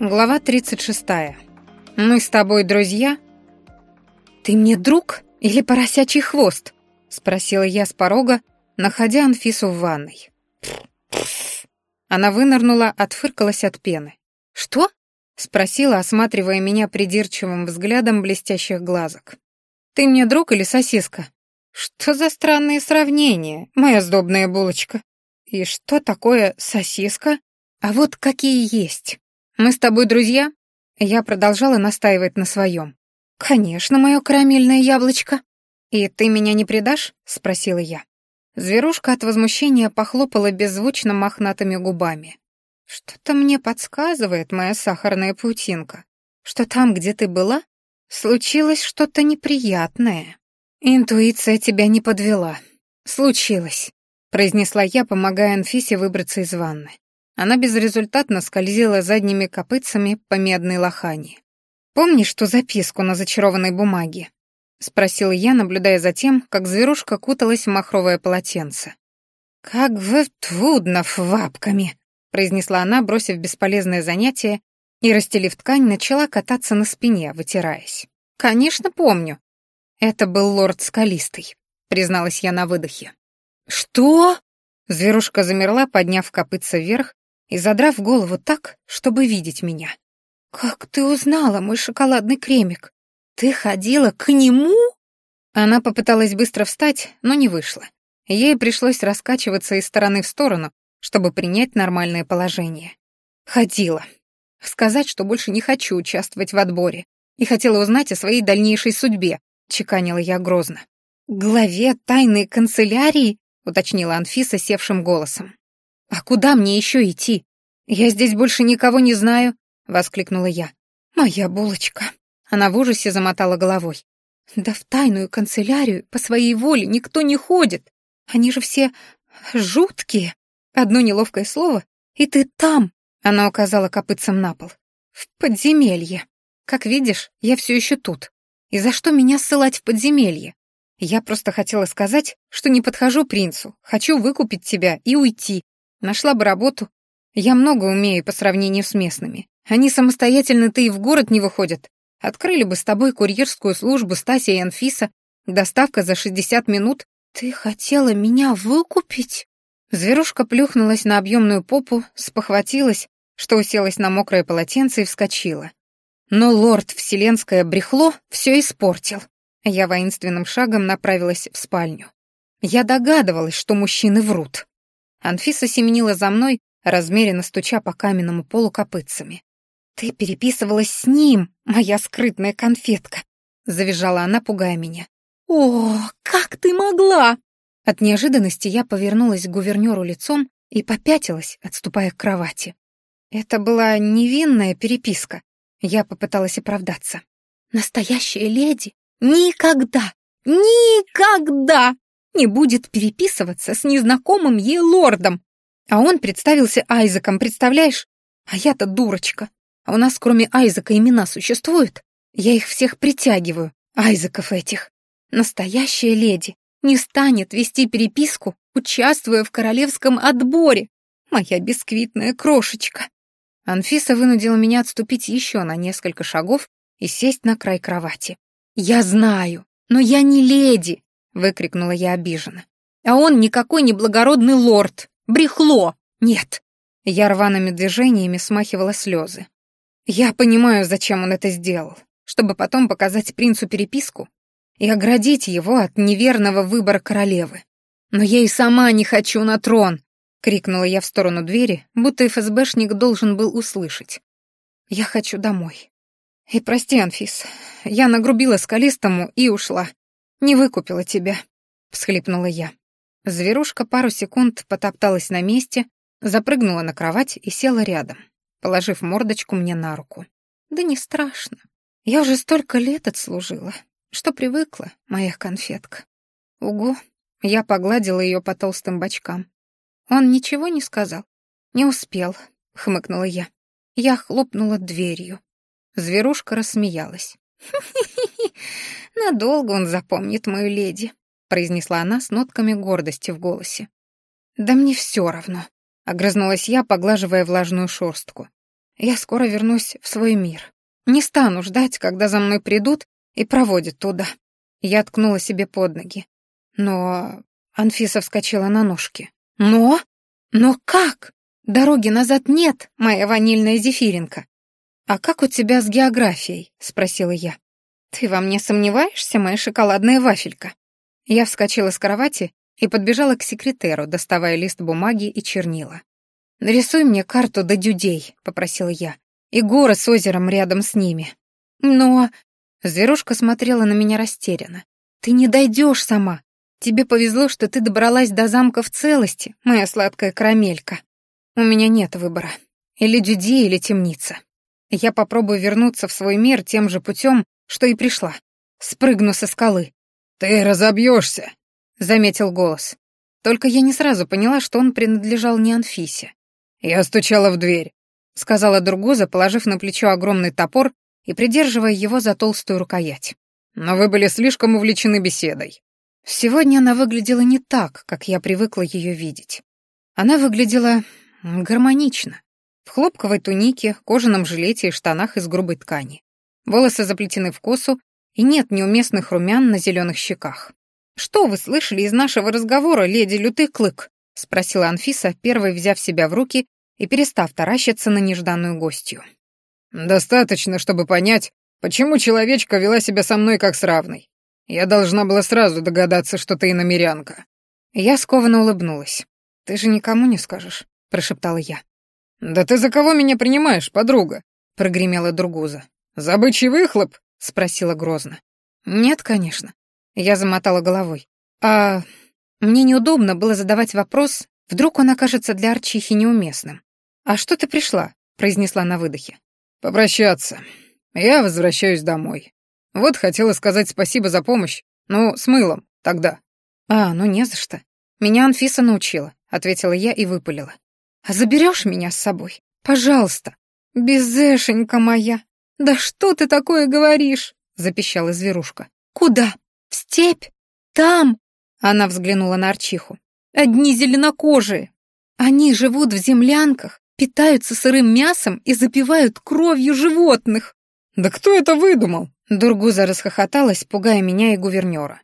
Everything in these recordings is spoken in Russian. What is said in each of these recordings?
Глава 36. Мы с тобой друзья? Ты мне друг или поросячий хвост? спросила я с порога, находя Анфису в ванной. Она вынырнула, отфыркалась от пены. Что? спросила, осматривая меня придирчивым взглядом блестящих глазок. Ты мне друг или сосиска? Что за странные сравнения, моя сдобная булочка? И что такое сосиска? А вот какие есть. «Мы с тобой друзья?» Я продолжала настаивать на своем. «Конечно, мое карамельное яблочко». «И ты меня не предашь?» — спросила я. Зверушка от возмущения похлопала беззвучно мохнатыми губами. «Что-то мне подсказывает моя сахарная паутинка, что там, где ты была, случилось что-то неприятное. Интуиция тебя не подвела. Случилось», — произнесла я, помогая Анфисе выбраться из ванны. Она безрезультатно скользила задними копытцами по медной лохани. «Помнишь ту записку на зачарованной бумаге?» — спросила я, наблюдая за тем, как зверушка куталась в махровое полотенце. «Как вы трудно вапками!» — произнесла она, бросив бесполезное занятие, и, расстелив ткань, начала кататься на спине, вытираясь. «Конечно, помню. Это был лорд Скалистый», — призналась я на выдохе. «Что?» Зверушка замерла, подняв копытца вверх и задрав голову так, чтобы видеть меня. «Как ты узнала мой шоколадный кремик? Ты ходила к нему?» Она попыталась быстро встать, но не вышло. Ей пришлось раскачиваться из стороны в сторону, чтобы принять нормальное положение. Ходила. Сказать, что больше не хочу участвовать в отборе, и хотела узнать о своей дальнейшей судьбе, чеканила я грозно. «Главе тайной канцелярии?» — уточнила Анфиса севшим голосом. «А куда мне еще идти? Я здесь больше никого не знаю», — воскликнула я. «Моя булочка». Она в ужасе замотала головой. «Да в тайную канцелярию по своей воле никто не ходит. Они же все жуткие. Одно неловкое слово, и ты там», — она указала копытцем на пол. «В подземелье. Как видишь, я все еще тут. И за что меня ссылать в подземелье? Я просто хотела сказать, что не подхожу принцу, хочу выкупить тебя и уйти, Нашла бы работу. Я много умею по сравнению с местными. Они самостоятельно-то и в город не выходят. Открыли бы с тобой курьерскую службу Стася и Анфиса. Доставка за 60 минут. Ты хотела меня выкупить? Зверушка плюхнулась на объемную попу, спохватилась, что уселась на мокрое полотенце и вскочила. Но лорд Вселенское брехло все испортил. Я воинственным шагом направилась в спальню. Я догадывалась, что мужчины врут. Анфиса семенила за мной, размеренно стуча по каменному полу копытцами. «Ты переписывалась с ним, моя скрытная конфетка!» — завизжала она, пугая меня. «О, как ты могла!» От неожиданности я повернулась к гувернёру лицом и попятилась, отступая к кровати. Это была невинная переписка. Я попыталась оправдаться. «Настоящая леди никогда, никогда не будет переписываться с незнакомым ей лордом. А он представился Айзеком, представляешь? А я-то дурочка. А у нас кроме Айзека имена существуют? Я их всех притягиваю, Айзеков этих. Настоящая леди не станет вести переписку, участвуя в королевском отборе. Моя бисквитная крошечка. Анфиса вынудила меня отступить еще на несколько шагов и сесть на край кровати. «Я знаю, но я не леди. — выкрикнула я обиженно. «А он никакой не благородный лорд! Брехло! Нет!» Я рваными движениями смахивала слезы. «Я понимаю, зачем он это сделал, чтобы потом показать принцу переписку и оградить его от неверного выбора королевы. Но я и сама не хочу на трон!» — крикнула я в сторону двери, будто ФСБшник должен был услышать. «Я хочу домой. И прости, Анфис, я нагрубила скалистому и ушла. «Не выкупила тебя», — всхлипнула я. Зверушка пару секунд потопталась на месте, запрыгнула на кровать и села рядом, положив мордочку мне на руку. «Да не страшно. Я уже столько лет отслужила, что привыкла, моя конфетка». «Угу», — я погладила ее по толстым бочкам. «Он ничего не сказал?» «Не успел», — хмыкнула я. Я хлопнула дверью. Зверушка рассмеялась. Надолго он запомнит мою леди», — произнесла она с нотками гордости в голосе. «Да мне все равно», — огрызнулась я, поглаживая влажную шерстку. Я скоро вернусь в свой мир. Не стану ждать, когда за мной придут и проводят туда. Я ткнула себе под ноги. Но... Анфиса вскочила на ножки. Но? Но как? Дороги назад нет, моя ванильная зефиринка. А как у тебя с географией? Спросила я. Ты во мне сомневаешься, моя шоколадная вафелька? Я вскочила с кровати и подбежала к секретеру, доставая лист бумаги и чернила. «Нарисуй мне карту до дюдей», — попросила я, — «и горы с озером рядом с ними». «Но...» — зверушка смотрела на меня растерянно. «Ты не дойдешь сама. Тебе повезло, что ты добралась до замка в целости, моя сладкая карамелька. У меня нет выбора. Или дюди, или темница. Я попробую вернуться в свой мир тем же путем, что и пришла. Спрыгну со скалы». «Ты разобьешься», заметил голос. Только я не сразу поняла, что он принадлежал не Анфисе. «Я стучала в дверь», — сказала Другоза, положив на плечо огромный топор и придерживая его за толстую рукоять. «Но вы были слишком увлечены беседой». Сегодня она выглядела не так, как я привыкла ее видеть. Она выглядела гармонично. В хлопковой тунике, кожаном жилете и штанах из грубой ткани. Волосы заплетены в косу, и нет неуместных румян на зеленых щеках. «Что вы слышали из нашего разговора, леди Лютый Клык?» — спросила Анфиса, первой взяв себя в руки и перестав таращиться на нежданную гостью. «Достаточно, чтобы понять, почему человечка вела себя со мной как с равной. Я должна была сразу догадаться, что ты иномерянка». Я скованно улыбнулась. «Ты же никому не скажешь», — прошептала я. «Да ты за кого меня принимаешь, подруга?» — прогремела Другуза. «За бычий выхлоп?» — спросила грозно. «Нет, конечно. Я замотала головой. А мне неудобно было задавать вопрос, вдруг он окажется для Арчихи неуместным. «А что ты пришла?» — произнесла на выдохе. «Попрощаться. Я возвращаюсь домой. Вот хотела сказать спасибо за помощь, ну, с мылом, тогда». «А, ну не за что. Меня Анфиса научила», — ответила я и выпалила. «А заберешь меня с собой? Пожалуйста. Безэшенька моя. Да что ты такое говоришь?» — запищала зверушка. «Куда? «В степь? Там!» — она взглянула на Арчиху. «Одни зеленокожие. Они живут в землянках, питаются сырым мясом и запивают кровью животных». «Да кто это выдумал?» Дургуза расхохоталась, пугая меня и гувернера.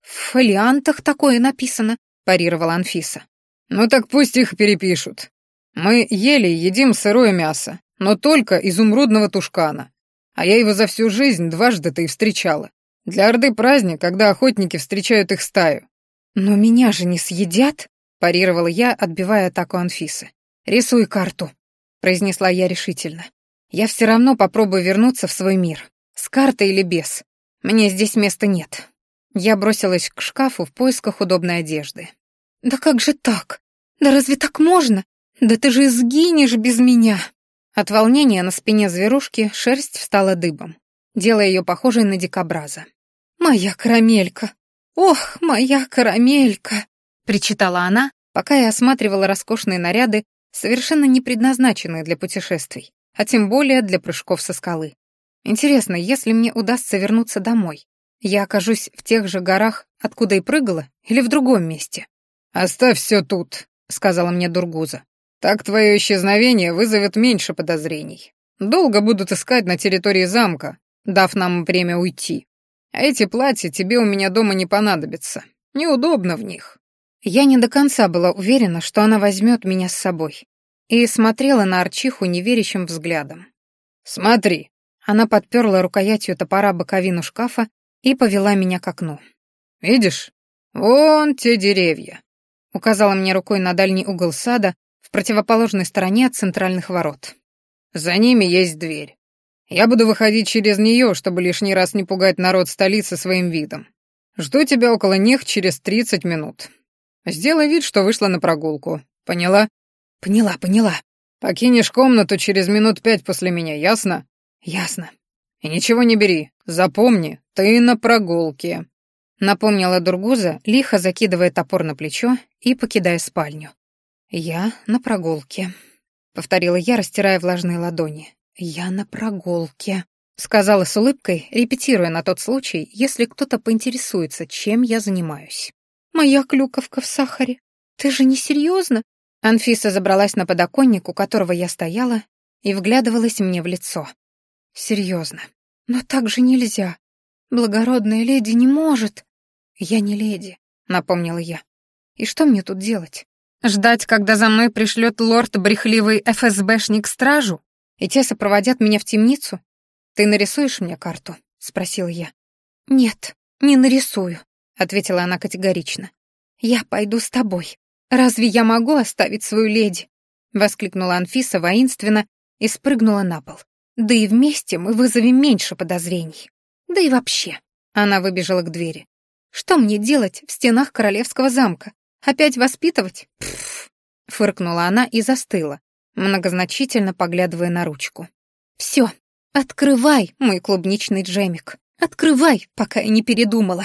«В фолиантах такое написано», — парировала Анфиса. «Ну так пусть их перепишут. Мы ели и едим сырое мясо, но только изумрудного тушкана. А я его за всю жизнь дважды-то и встречала. Для Орды праздник, когда охотники встречают их стаю. «Но меня же не съедят?» — парировала я, отбивая атаку Анфисы. «Рисуй карту», — произнесла я решительно. «Я все равно попробую вернуться в свой мир. С картой или без. Мне здесь места нет». Я бросилась к шкафу в поисках удобной одежды. «Да как же так? Да разве так можно? Да ты же сгинешь без меня!» От волнения на спине зверушки шерсть встала дыбом, делая ее похожей на дикобраза. «Моя карамелька! Ох, моя карамелька!» — причитала она, пока я осматривала роскошные наряды, совершенно не предназначенные для путешествий, а тем более для прыжков со скалы. Интересно, если мне удастся вернуться домой, я окажусь в тех же горах, откуда и прыгала, или в другом месте? «Оставь все тут», — сказала мне Дургуза. «Так твое исчезновение вызовет меньше подозрений. Долго будут искать на территории замка, дав нам время уйти. А эти платья тебе у меня дома не понадобятся. Неудобно в них». Я не до конца была уверена, что она возьмет меня с собой, и смотрела на Арчиху неверящим взглядом. «Смотри». Она подперла рукоятью топора боковину шкафа и повела меня к окну. «Видишь? Вон те деревья», — указала мне рукой на дальний угол сада в противоположной стороне от центральных ворот. «За ними есть дверь. Я буду выходить через нее, чтобы лишний раз не пугать народ столицы своим видом. Жду тебя около них через тридцать минут. Сделай вид, что вышла на прогулку. Поняла? Поняла, поняла. Покинешь комнату через минут пять после меня, ясно? Ясно. И ничего не бери. Запомни, ты на прогулке. Напомнила Дургуза, лихо закидывая топор на плечо и покидая спальню. «Я на прогулке», — повторила я, растирая влажные ладони. «Я на прогулке», — сказала с улыбкой, репетируя на тот случай, если кто-то поинтересуется, чем я занимаюсь. «Моя клюковка в сахаре. Ты же не серьезно?» Анфиса забралась на подоконник, у которого я стояла, и вглядывалась мне в лицо. Серьезно. Но так же нельзя. Благородная леди не может. Я не леди, напомнила я. И что мне тут делать? Ждать, когда за мной пришлет лорд брехливый ФСБшник стражу? И те сопроводят меня в темницу? Ты нарисуешь мне карту? спросила я. Нет, не нарисую, ответила она категорично. Я пойду с тобой. Разве я могу оставить свою леди? воскликнула Анфиса воинственно и спрыгнула на пол. Да и вместе мы вызовем меньше подозрений. Да и вообще. Она выбежала к двери. Что мне делать в стенах королевского замка? Опять воспитывать? Пф, фыркнула она и застыла, многозначительно поглядывая на ручку. Все, открывай, мой клубничный джемик. Открывай, пока я не передумала.